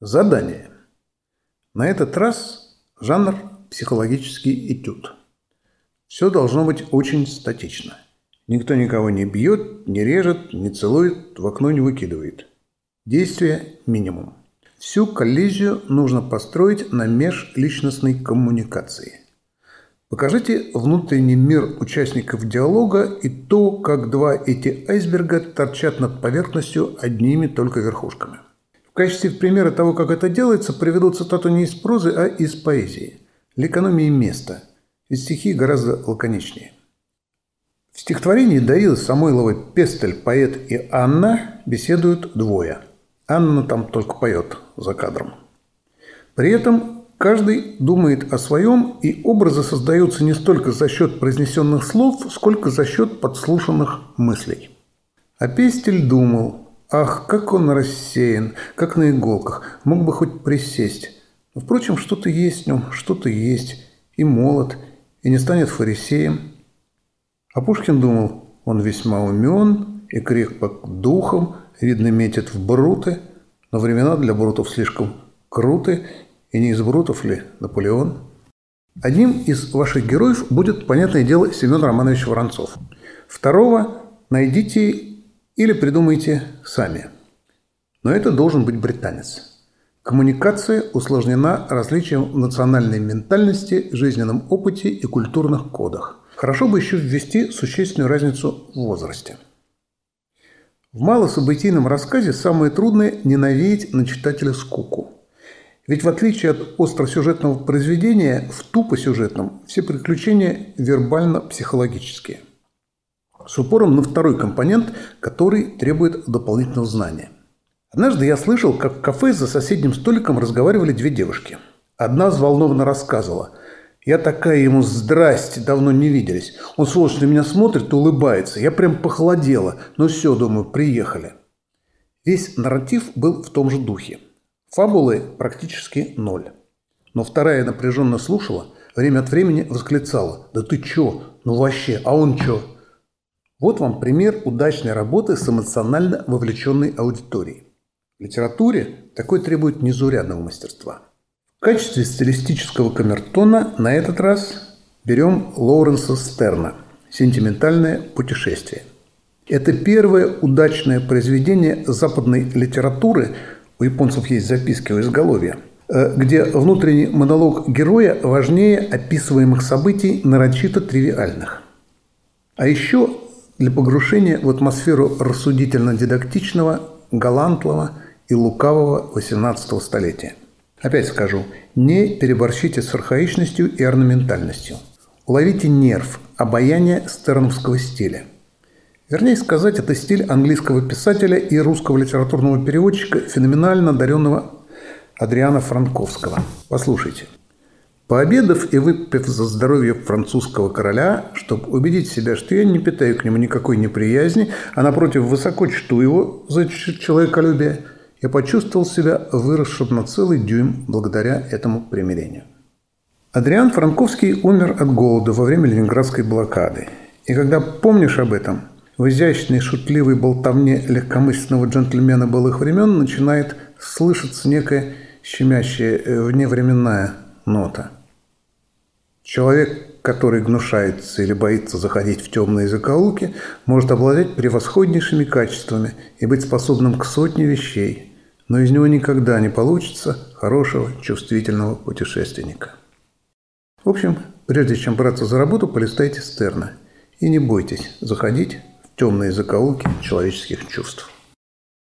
Задание. На этот раз жанр психологический этюд. Все должно быть очень статично. Никто никого не бьет, не режет, не целует, в окно не выкидывает. Действие минимум. Всю коллизию нужно построить на межличностной коммуникации. Покажите внутренний мир участников диалога и то, как два эти айсберга торчат над поверхностью одними только верхушками качестве примера того, как это делается, приведу цитату не из прозы, а из поэзии. Для экономии места. Ведь стихи гораздо лаконичнее. В стихотворении Давида Самойлова «Пестель, поэт и Анна» беседуют двое. Анна там только поет за кадром. При этом каждый думает о своем, и образы создаются не столько за счет произнесенных слов, сколько за счет подслушанных мыслей. А Пестель думал, Ах, как он рассеян, как на иголках, мог бы хоть присесть. Но, впрочем, что-то есть в нем, что-то есть, и молод, и не станет фарисеем. А Пушкин думал, он весьма умен и крепок духом, видно, метит в бруты, но времена для брутов слишком круты, и не из брутов ли Наполеон? Одним из ваших героев будет, понятное дело, Семен Романович Воронцов. Второго найдите или придумайте сами. Но это должен быть британец. Коммуникация усложнена различием национальной ментальности, жизненном опыте и культурных кодах. Хорошо бы еще ввести существенную разницу в возрасте. В малособытийном рассказе самое трудное – не навеять на читателя скуку. Ведь в отличие от остросюжетного произведения, в тупосюжетном все приключения вербально-психологические с упором на второй компонент, который требует дополнительного знания. Однажды я слышал, как в кафе за соседним столиком разговаривали две девушки. Одна взволнованно рассказывала. «Я такая ему здрасте, давно не виделись. Он, сволочь, на меня смотрит и улыбается. Я прям похолодела. Ну все, думаю, приехали». Весь нарратив был в том же духе. Фабулы практически ноль. Но вторая напряженно слушала, время от времени восклицала. «Да ты чё? Ну вообще, а он чё?» Вот вам пример удачной работы с эмоционально вовлеченной аудиторией. В литературе такой требует незаурядного мастерства. В качестве стилистического камертона на этот раз берем Лоуренса Стерна «Сентиментальное путешествие». Это первое удачное произведение западной литературы, у японцев есть записки у изголовья, э, где внутренний монолог героя важнее описываемых событий нарочито тривиальных. А еще для погрушения в атмосферу рассудительно-дидактичного, галантного и лукавого XVIII столетия. Опять скажу, не переборщите с архаичностью и орнаментальностью. Уловите нерв, обаяние стерновского стиля. Вернее сказать, это стиль английского писателя и русского литературного переводчика, феноменально одаренного Адриана Франковского. Послушайте – Пообедав и выпив за здоровье французского короля, чтобы убедить себя, что я не питаю к нему никакой неприязни, а напротив высоко чту его за человеколюбие, я почувствовал себя выросшим на целый дюйм благодаря этому примирению. Адриан Франковский умер от голода во время ленинградской блокады. И когда помнишь об этом, в изящной шутливой болтовне легкомысленного джентльмена былых времен начинает слышаться некая щемящая э, вневременная нота – Человек, который гнушается или боится заходить в темные закоулки, может обладать превосходнейшими качествами и быть способным к сотне вещей, но из него никогда не получится хорошего, чувствительного путешественника. В общем, прежде чем браться за работу, полистайте Стерна и не бойтесь заходить в темные закоулки человеческих чувств.